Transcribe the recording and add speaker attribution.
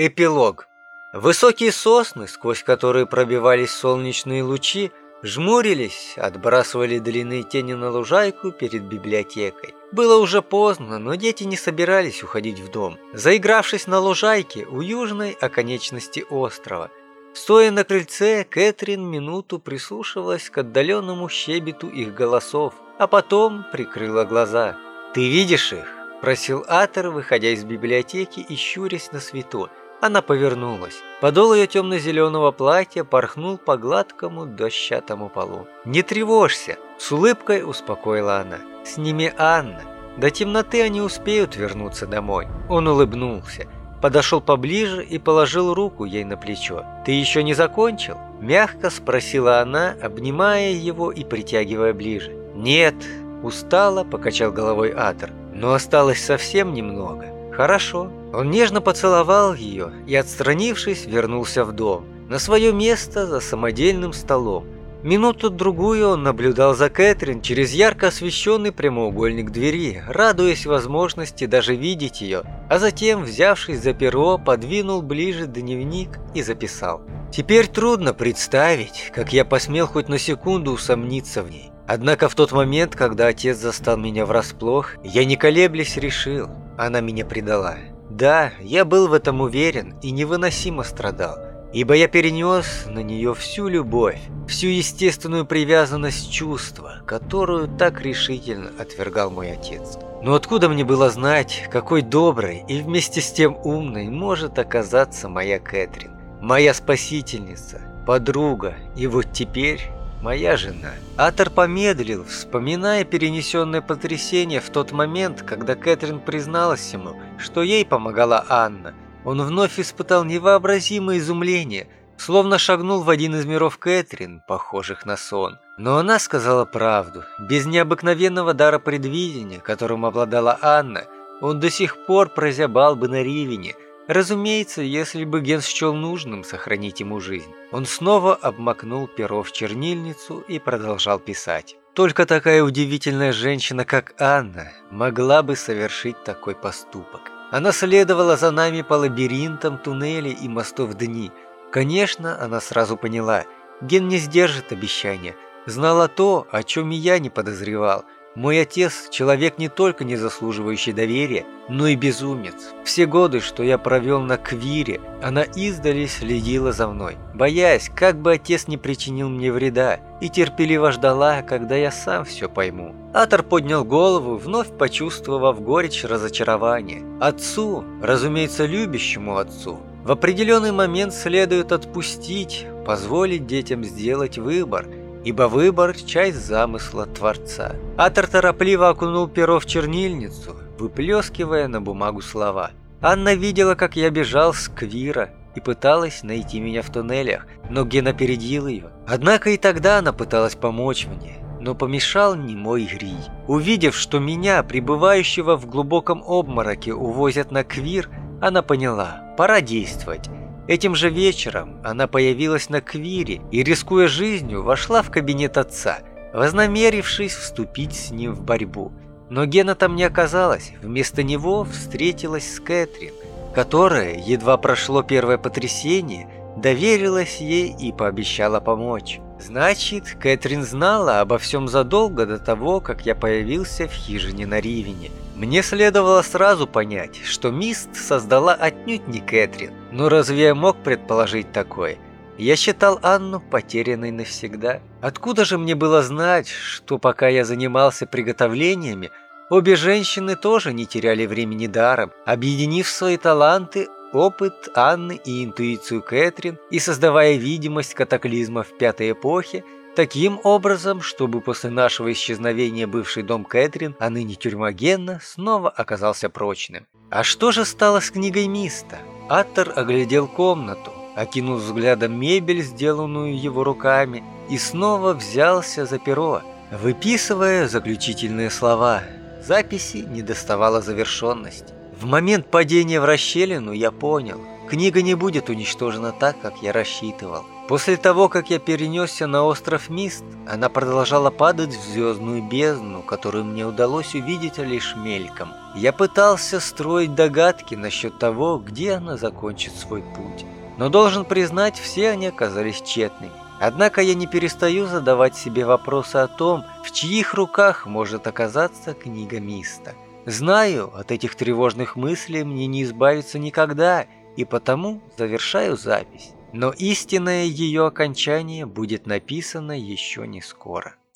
Speaker 1: Эпилог. Высокие сосны, сквозь которые пробивались солнечные лучи, жмурились, отбрасывали длинные тени на лужайку перед библиотекой. Было уже поздно, но дети не собирались уходить в дом. Заигравшись на лужайке у южной оконечности острова, стоя на крыльце, Кэтрин минуту прислушивалась к отдаленному щебету их голосов, а потом прикрыла глаза. «Ты видишь их?» – просил Атер, выходя из библиотеки и щурясь на свету. Она повернулась. Подол ее темно-зеленого платья порхнул по гладкому дощатому полу. «Не тревожься!» – с улыбкой успокоила она. «С ними Анна. До темноты они успеют вернуться домой». Он улыбнулся, подошел поближе и положил руку ей на плечо. «Ты еще не закончил?» – мягко спросила она, обнимая его и притягивая ближе. «Нет», – устало покачал головой Атор, – «но осталось совсем немного». «Хорошо». Он нежно поцеловал ее и, отстранившись, вернулся в дом, на свое место за самодельным столом. Минуту-другую он наблюдал за Кэтрин через ярко освещенный прямоугольник двери, радуясь возможности даже видеть ее, а затем, взявшись за перо, подвинул ближе дневник и записал. «Теперь трудно представить, как я посмел хоть на секунду усомниться в ней. Однако в тот момент, когда отец застал меня врасплох, я не колеблясь решил, она меня предала. Да, я был в этом уверен и невыносимо страдал, ибо я перенес на нее всю любовь, всю естественную привязанность чувства, которую так решительно отвергал мой отец. Но откуда мне было знать, какой доброй и вместе с тем умной может оказаться моя Кэтрин, моя спасительница, подруга, и вот теперь моя жена. Атор помедлил, вспоминая перенесенное потрясение в тот момент, когда Кэтрин призналась ему, что ей помогала Анна. Он вновь испытал невообразимое изумление, словно шагнул в один из миров Кэтрин, похожих на сон. Но она сказала правду. Без необыкновенного дара предвидения, которым обладала Анна, он до сих пор прозябал бы на Ривине – Разумеется, если бы Ген счел нужным сохранить ему жизнь. Он снова обмакнул перо в чернильницу и продолжал писать. Только такая удивительная женщина, как Анна, могла бы совершить такой поступок. Она следовала за нами по лабиринтам туннелей и мостов дни. Конечно, она сразу поняла, Ген не сдержит обещания. Знала то, о чем и я не подозревал – мой отец – человек не только не заслуживающий доверия, но и безумец. Все годы, что я провел на Квире, она издали следила за мной, боясь, как бы отец не причинил мне вреда, и терпеливо ждала, когда я сам все пойму. Атор поднял голову, вновь почувствовав горечь разочарования. Отцу, разумеется, любящему отцу, в определенный момент следует отпустить, позволить детям сделать выбор – ибо выбор – часть замысла Творца. Атор торопливо окунул перо в чернильницу, выплескивая на бумагу слова. Анна видела, как я бежал с Квира и пыталась найти меня в туннелях, но Ген опередил ее. Однако и тогда она пыталась помочь мне, но помешал не мой Грий. Увидев, что меня, пребывающего в глубоком обмороке, увозят на Квир, она поняла – пора действовать. Этим же вечером она появилась на Квире и, рискуя жизнью, вошла в кабинет отца, вознамерившись вступить с ним в борьбу. Но Гена там не оказалась, вместо него встретилась с Кэтрин, которая, едва прошло первое потрясение, доверилась ей и пообещала помочь. Значит, Кэтрин знала обо всем задолго до того, как я появился в хижине на Ривине. Мне следовало сразу понять, что Мист создала отнюдь не Кэтрин. Но разве я мог предположить такое? Я считал Анну потерянной навсегда. Откуда же мне было знать, что пока я занимался приготовлениями, обе женщины тоже не теряли времени даром, объединив свои таланты, опыт Анны и интуицию Кэтрин и создавая видимость катаклизма в пятой эпохе, таким образом, чтобы после нашего исчезновения бывший дом Кэтрин, а ныне тюрьма Генна, снова оказался прочным. А что же стало с книгой Миста? Аттер оглядел комнату, окинул взглядом мебель, сделанную его руками, и снова взялся за перо, выписывая заключительные слова. Записи не доставала завершенности. В момент падения в расщелину я понял, книга не будет уничтожена так, как я рассчитывал. После того, как я перенесся на остров Мист, она продолжала падать в звездную бездну, которую мне удалось увидеть лишь мельком. Я пытался строить догадки насчет того, где она закончит свой путь. Но должен признать, все они оказались тщетными. Однако я не перестаю задавать себе вопросы о том, в чьих руках может оказаться книга Миста. Знаю, от этих тревожных мыслей мне не избавиться никогда, и потому завершаю запись. Но истинное ее окончание будет написано еще не скоро.